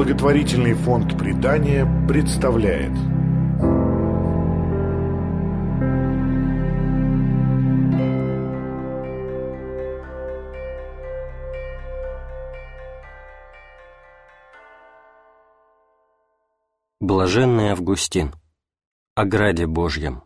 благотворительный фонд «Предания» представляет. Блаженный Августин. О Граде Божьем.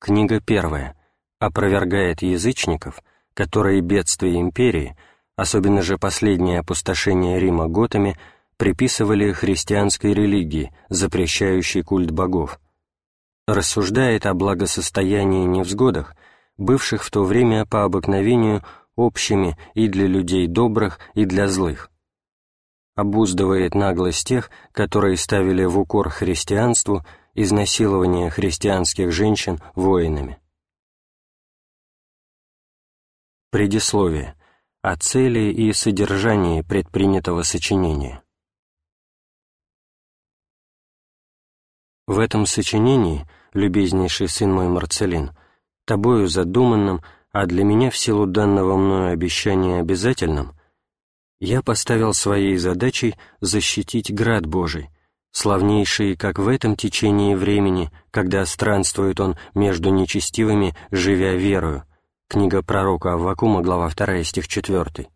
Книга первая. Опровергает язычников, которые бедствия империи – особенно же последнее опустошение Рима готами, приписывали христианской религии, запрещающей культ богов. Рассуждает о благосостоянии невзгодах, бывших в то время по обыкновению общими и для людей добрых, и для злых. Обуздывает наглость тех, которые ставили в укор христианству изнасилование христианских женщин воинами. Предисловие о цели и содержании предпринятого сочинения. В этом сочинении, любезнейший сын мой Марцелин, тобою задуманным, а для меня в силу данного мною обещания обязательным, я поставил своей задачей защитить град Божий, славнейший как в этом течении времени, когда странствует он между нечестивыми, живя верою, Книга пророка Аввакума, глава 2, стих 4.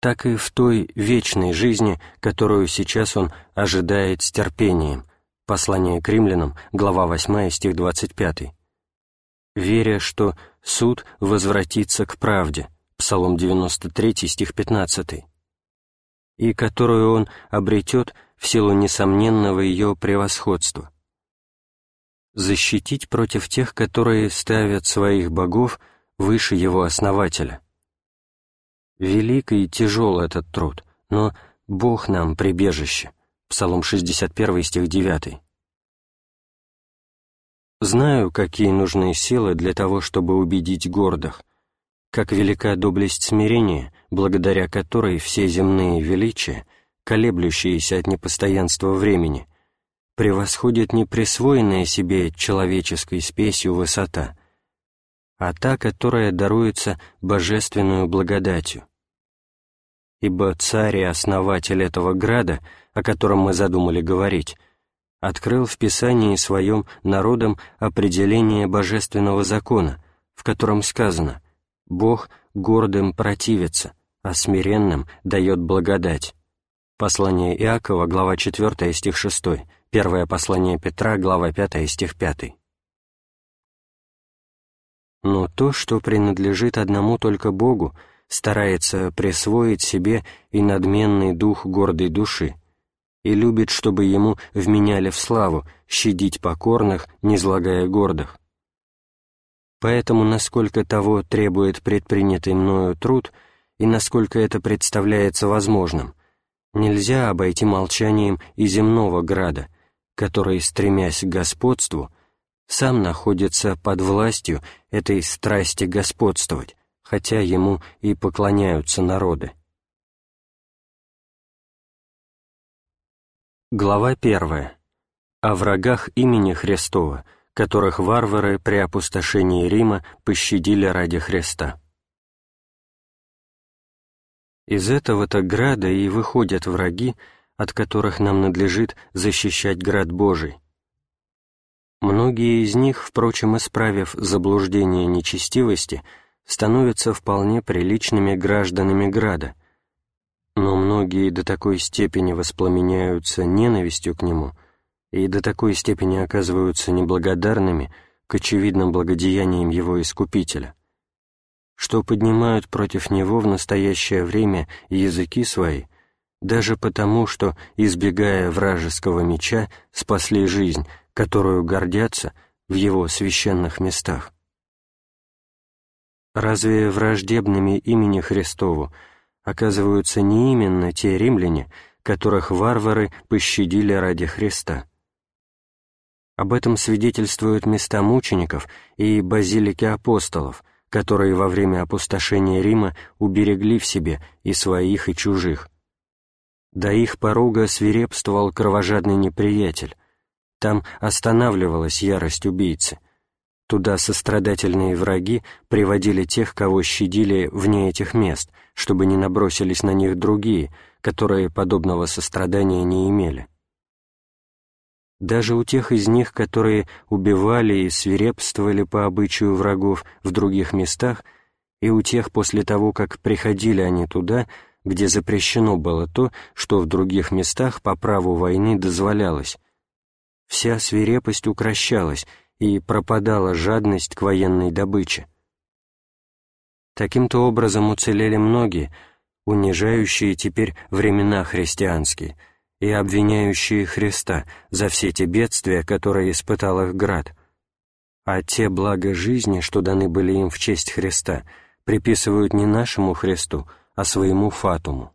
Так и в той вечной жизни, которую сейчас он ожидает с терпением. Послание к римлянам, глава 8, стих 25. Веря, что суд возвратится к правде. Псалом 93, стих 15. И которую он обретет в силу несомненного ее превосходства защитить против тех, которые ставят своих богов выше его основателя. Велик и тяжел этот труд, но Бог нам прибежище. Псалом 61, стих 9. Знаю, какие нужны силы для того, чтобы убедить гордых, как велика доблесть смирения, благодаря которой все земные величия, колеблющиеся от непостоянства времени, превосходит не присвоенная себе человеческой спесью высота, а та, которая даруется божественную благодатью. Ибо царь и основатель этого града, о котором мы задумали говорить, открыл в Писании своем народам определение божественного закона, в котором сказано «Бог гордым противится, а смиренным дает благодать». Послание Иакова, глава 4, стих 6, Первое послание Петра, глава 5, стих 5. Но то, что принадлежит одному только Богу, старается присвоить себе и надменный дух гордой души, и любит, чтобы ему вменяли в славу, щадить покорных, не злагая гордых. Поэтому, насколько того требует предпринятый мною труд, и насколько это представляется возможным, нельзя обойти молчанием и земного града — который, стремясь к господству, сам находится под властью этой страсти господствовать, хотя ему и поклоняются народы. Глава первая. О врагах имени Христова, которых варвары при опустошении Рима пощадили ради Христа. Из этого-то града и выходят враги, от которых нам надлежит защищать град Божий. Многие из них, впрочем, исправив заблуждение нечестивости, становятся вполне приличными гражданами града, но многие до такой степени воспламеняются ненавистью к нему и до такой степени оказываются неблагодарными к очевидным благодеяниям его Искупителя, что поднимают против него в настоящее время языки свои даже потому, что, избегая вражеского меча, спасли жизнь, которую гордятся в его священных местах. Разве враждебными имени Христову оказываются не именно те римляне, которых варвары пощадили ради Христа? Об этом свидетельствуют места мучеников и базилики апостолов, которые во время опустошения Рима уберегли в себе и своих, и чужих. До их порога свирепствовал кровожадный неприятель. Там останавливалась ярость убийцы. Туда сострадательные враги приводили тех, кого щадили вне этих мест, чтобы не набросились на них другие, которые подобного сострадания не имели. Даже у тех из них, которые убивали и свирепствовали по обычаю врагов в других местах, и у тех после того, как приходили они туда, где запрещено было то, что в других местах по праву войны дозволялось, вся свирепость укращалась, и пропадала жадность к военной добыче. Таким-то образом уцелели многие, унижающие теперь времена христианские и обвиняющие Христа за все те бедствия, которые испытал их град, а те блага жизни, что даны были им в честь Христа, приписывают не нашему Христу, а своему фатуму.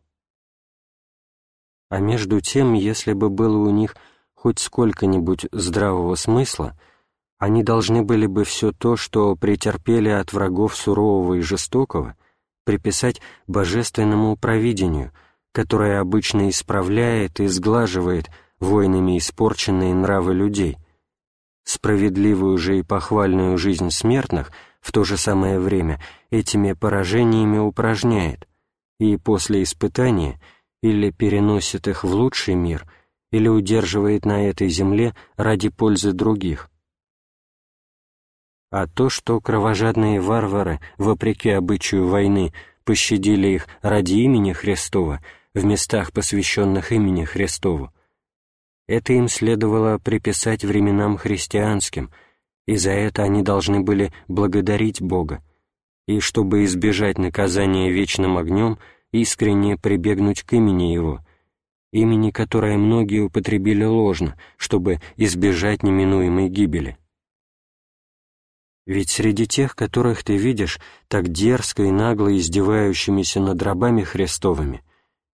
А между тем, если бы было у них хоть сколько-нибудь здравого смысла, они должны были бы все то, что претерпели от врагов сурового и жестокого, приписать божественному провидению, которое обычно исправляет и сглаживает войнами испорченные нравы людей, справедливую же и похвальную жизнь смертных в то же самое время этими поражениями упражняет и после испытания или переносит их в лучший мир, или удерживает на этой земле ради пользы других – а то, что кровожадные варвары, вопреки обычаю войны, пощадили их ради имени Христова в местах, посвященных имени Христову, это им следовало приписать временам христианским, и за это они должны были благодарить Бога, и чтобы избежать наказания вечным огнем, искренне прибегнуть к имени Его, имени, которое многие употребили ложно, чтобы избежать неминуемой гибели. Ведь среди тех, которых ты видишь, так дерзко и нагло издевающимися над рабами Христовыми,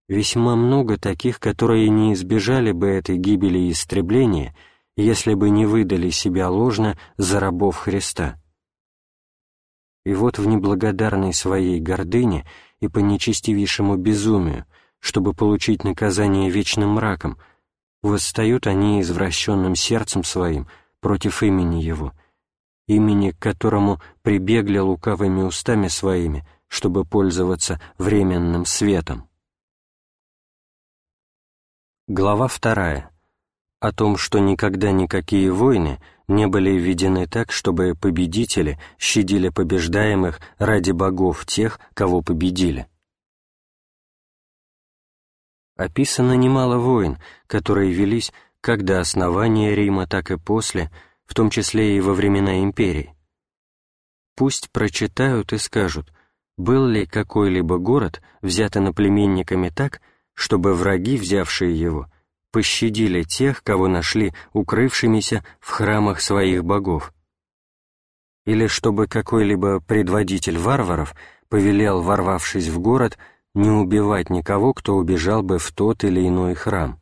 весьма много таких, которые не избежали бы этой гибели и истребления, если бы не выдали себя ложно за рабов Христа. И вот в неблагодарной своей гордыне и по нечестивейшему безумию, чтобы получить наказание вечным мраком, восстают они извращенным сердцем своим против имени Его — имени к которому прибегли лукавыми устами своими, чтобы пользоваться временным светом. Глава вторая. О том, что никогда никакие войны не были введены так, чтобы победители щадили побеждаемых ради богов тех, кого победили. Описано немало войн, которые велись как до основания Рима, так и после – в том числе и во времена империи. Пусть прочитают и скажут, был ли какой-либо город взят иноплеменниками так, чтобы враги, взявшие его, пощадили тех, кого нашли укрывшимися в храмах своих богов. Или чтобы какой-либо предводитель варваров повелел, ворвавшись в город, не убивать никого, кто убежал бы в тот или иной храм.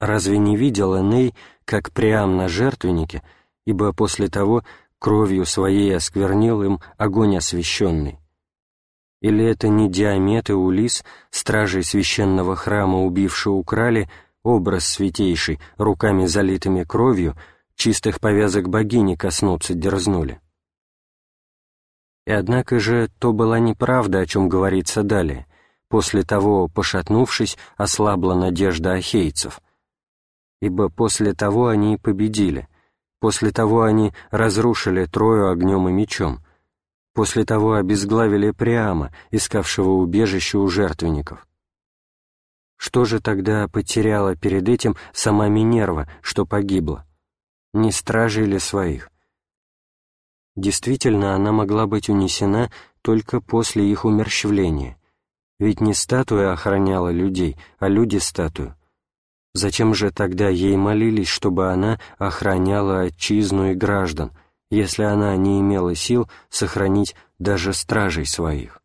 Разве не видел Эней, как Приам на жертвеннике, ибо после того кровью своей осквернил им огонь освященный? Или это не Диамет и Улис, стражей священного храма, убившие украли, образ святейший, руками залитыми кровью, чистых повязок богини коснуться дерзнули? И однако же то была неправда, о чем говорится далее. После того, пошатнувшись, ослабла надежда ахейцев — ибо после того они победили, после того они разрушили Трою огнем и мечом, после того обезглавили Приама, искавшего убежище у жертвенников. Что же тогда потеряла перед этим сама Минерва, что погибла? Не стражи ли своих? Действительно, она могла быть унесена только после их умерщвления, ведь не статуя охраняла людей, а люди статую. Зачем же тогда ей молились, чтобы она охраняла отчизну и граждан, если она не имела сил сохранить даже стражей своих?